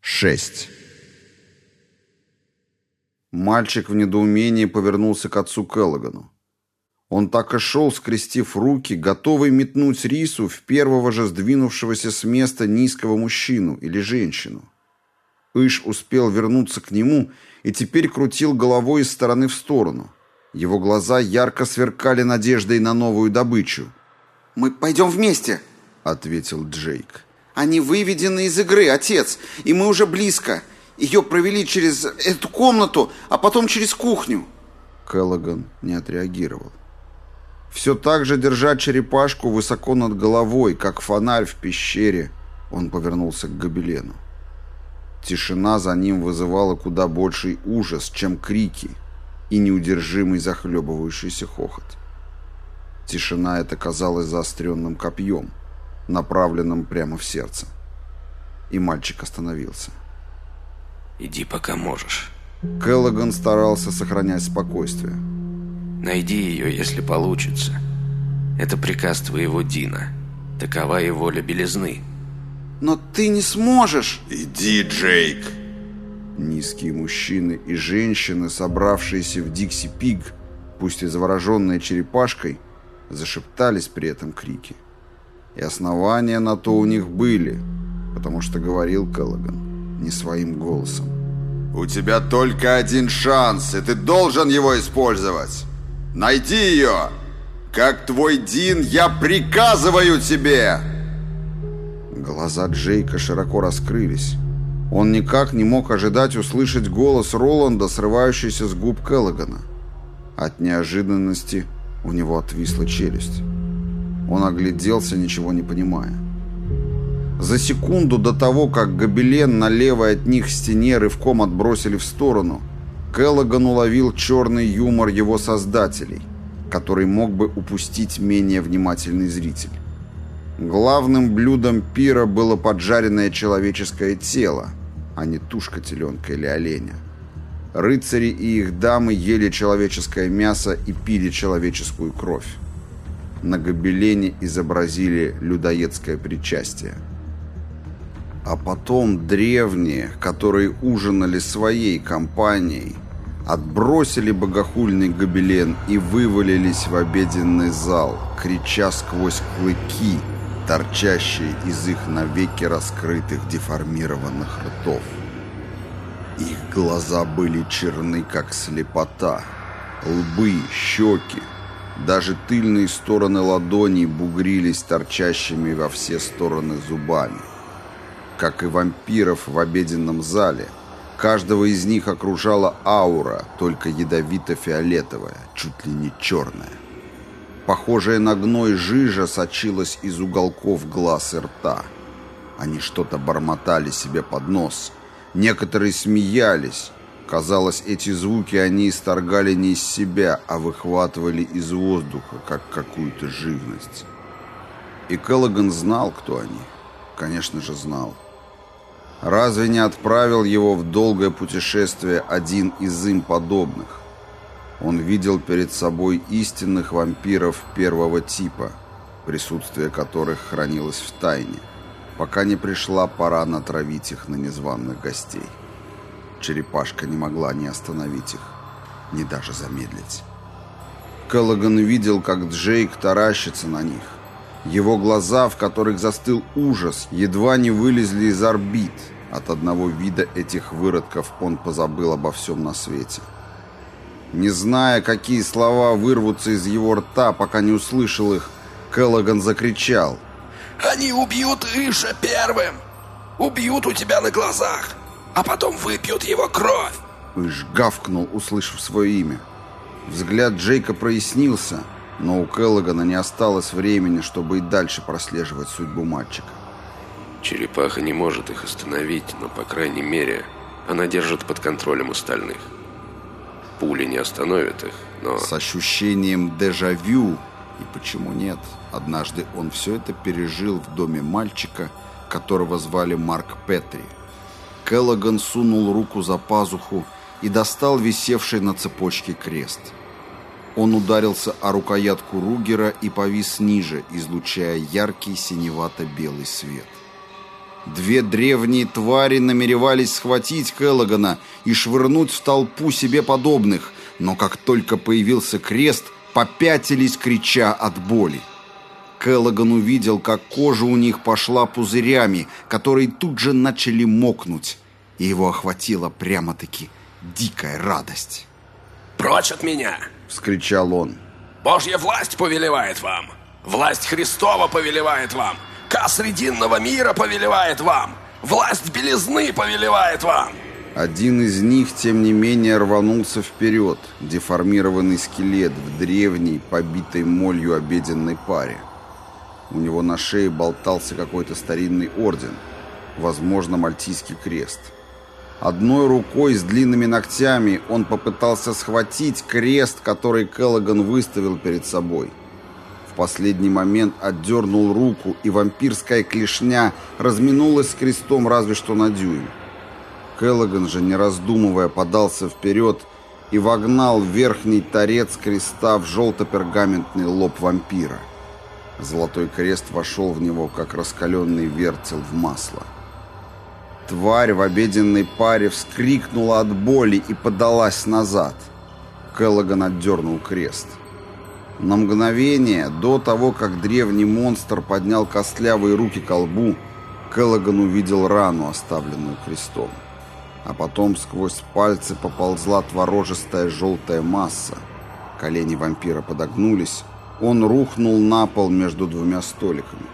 6. Мальчик в недоумении повернулся к отцу Келлогану. Он так и шел, скрестив руки, готовый метнуть рису в первого же сдвинувшегося с места низкого мужчину или женщину. Иш успел вернуться к нему и теперь крутил головой из стороны в сторону. Его глаза ярко сверкали надеждой на новую добычу. «Мы пойдем вместе», — ответил Джейк. «Они выведены из игры, отец, и мы уже близко. Ее провели через эту комнату, а потом через кухню». Келлоган не отреагировал. Все так же, держа черепашку высоко над головой, как фонарь в пещере, он повернулся к гобелену. Тишина за ним вызывала куда больший ужас, чем крики и неудержимый захлебывающийся хохот. Тишина эта казалась заостренным копьем, направленным прямо в сердце. И мальчик остановился. «Иди, пока можешь». Келлоган старался сохранять спокойствие. Найди ее, если получится. Это приказ твоего Дина. Такова и воля белизны. Но ты не сможешь. Иди, Джейк. Низкие мужчины и женщины, собравшиеся в Дикси Пиг, пусть и завороженные черепашкой, зашептались при этом крики. И основания на то у них были, потому что говорил Келлоган не своим голосом. «У тебя только один шанс, и ты должен его использовать!» Найди ее! Как твой Дин, я приказываю тебе!» Глаза Джейка широко раскрылись. Он никак не мог ожидать услышать голос Роланда, срывающийся с губ Келлогана. От неожиданности у него отвисла челюсть. Он огляделся, ничего не понимая. За секунду до того, как гобелен на левой от них стене рывком отбросили в сторону, Келлоган уловил черный юмор его создателей, который мог бы упустить менее внимательный зритель. Главным блюдом пира было поджаренное человеческое тело, а не тушка теленка или оленя. Рыцари и их дамы ели человеческое мясо и пили человеческую кровь. На гобелене изобразили людоедское причастие. А потом древние, которые ужинали своей компанией, отбросили богохульный гобелен и вывалились в обеденный зал, крича сквозь клыки, торчащие из их навеки раскрытых деформированных ртов. Их глаза были черны, как слепота, лбы, щеки, даже тыльные стороны ладоней бугрились торчащими во все стороны зубами. Как и вампиров в обеденном зале – Каждого из них окружала аура, только ядовито-фиолетовая, чуть ли не черная. Похожая на гной жижа сочилась из уголков глаз и рта. Они что-то бормотали себе под нос. Некоторые смеялись. Казалось, эти звуки они исторгали не из себя, а выхватывали из воздуха, как какую-то живность. И Келлоган знал, кто они. Конечно же, знал. Разве не отправил его в долгое путешествие один из им подобных? Он видел перед собой истинных вампиров первого типа, присутствие которых хранилось в тайне, пока не пришла пора натравить их на незваных гостей. Черепашка не могла ни остановить их, ни даже замедлить. Келлоган видел, как Джейк таращится на них. Его глаза, в которых застыл ужас, едва не вылезли из орбит. От одного вида этих выродков он позабыл обо всем на свете. Не зная, какие слова вырвутся из его рта, пока не услышал их, Келлоган закричал. «Они убьют Иша первым! Убьют у тебя на глазах, а потом выпьют его кровь!» Иш гавкнул, услышав свое имя. Взгляд Джейка прояснился, но у Келлогана не осталось времени, чтобы и дальше прослеживать судьбу мальчика. Черепаха не может их остановить, но, по крайней мере, она держит под контролем остальных. Пули не остановят их, но... С ощущением дежавю, и почему нет, однажды он все это пережил в доме мальчика, которого звали Марк Петри. Келлоган сунул руку за пазуху и достал висевший на цепочке крест. Он ударился о рукоятку Ругера и повис ниже, излучая яркий синевато-белый свет. Две древние твари намеревались схватить Келлогана и швырнуть в толпу себе подобных, но как только появился крест, попятились, крича от боли. Келлоган увидел, как кожа у них пошла пузырями, которые тут же начали мокнуть, и его охватила прямо-таки дикая радость. «Прочь от меня!» — вскричал он. «Божья власть повелевает вам! Власть Христова повелевает вам! Ка Срединного мира повелевает вам! Власть белизны повелевает вам!» Один из них, тем не менее, рванулся вперед, деформированный скелет в древней, побитой молью обеденной паре. У него на шее болтался какой-то старинный орден, возможно, мальтийский крест. Одной рукой с длинными ногтями он попытался схватить крест, который Келлоган выставил перед собой – в последний момент отдернул руку, и вампирская клешня разминулась с крестом разве что на дюйм. Келлоган же, не раздумывая, подался вперед и вогнал верхний торец креста в желто-пергаментный лоб вампира. Золотой крест вошел в него, как раскаленный вертел в масло. Тварь в обеденной паре вскрикнула от боли и подалась назад. Келлоган отдернул крест. На мгновение, до того, как древний монстр поднял костлявые руки к лбу, Келлоган увидел рану, оставленную крестом. А потом сквозь пальцы поползла творожистая желтая масса. Колени вампира подогнулись. Он рухнул на пол между двумя столиками.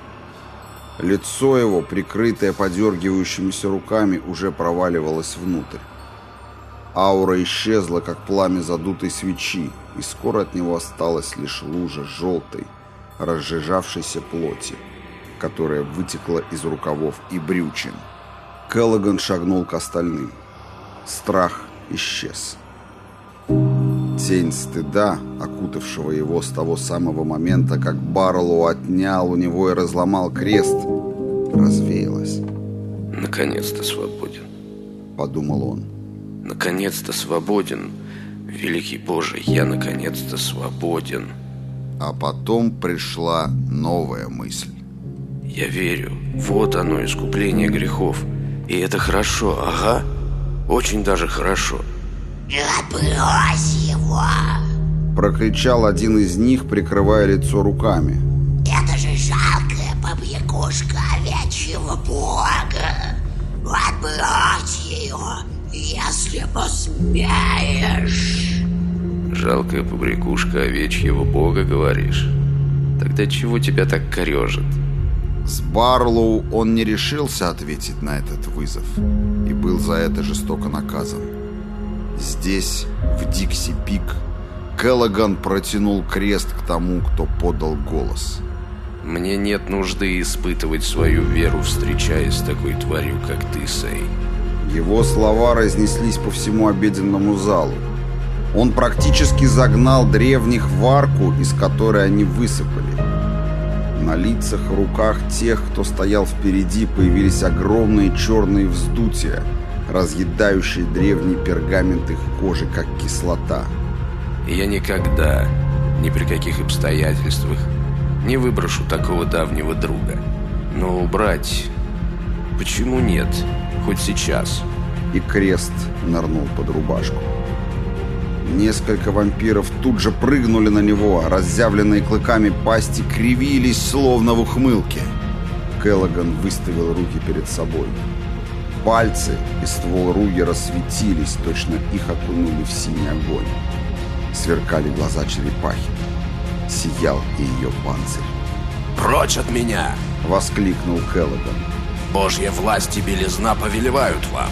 Лицо его, прикрытое подергивающимися руками, уже проваливалось внутрь. Аура исчезла, как пламя задутой свечи, и скоро от него осталась лишь лужа желтой, разжижавшейся плоти, которая вытекла из рукавов и брючин. Келлоган шагнул к остальным. Страх исчез. Тень стыда, окутавшего его с того самого момента, как Барлоу отнял у него и разломал крест, развеялась. «Наконец-то свободен», — подумал он. Наконец-то свободен. Великий Боже, я наконец-то свободен. А потом пришла новая мысль. Я верю. Вот оно, искупление грехов. И это хорошо, ага. Очень даже хорошо. «Отбрось его!» Прокричал один из них, прикрывая лицо руками. «Это же жалкая побрякушка овечьего бога! Отбрось ее если посмеешь. Жалкая побрякушка овечьего бога, говоришь? Тогда чего тебя так корежит? С Барлоу он не решился ответить на этот вызов и был за это жестоко наказан. Здесь, в Дикси-Пик, Келлоган протянул крест к тому, кто подал голос. «Мне нет нужды испытывать свою веру, встречаясь с такой тварью, как ты, Сей. Его слова разнеслись по всему обеденному залу. Он практически загнал древних в арку, из которой они высыпали. На лицах руках тех, кто стоял впереди, появились огромные черные вздутия, разъедающие древний пергамент их кожи, как кислота. «Я никогда, ни при каких обстоятельствах, не выброшу такого давнего друга. Но убрать... Почему нет?» хоть сейчас. И крест нырнул под рубашку. Несколько вампиров тут же прыгнули на него, а разъявленные клыками пасти кривились, словно в ухмылке. Келлоган выставил руки перед собой. Пальцы и ствол руги рассветились, точно их окунули в синий огонь. Сверкали глаза черепахи. Сиял и ее панцирь. «Прочь от меня!» — воскликнул Келлоган. Божья власть и белизна повелевают вам.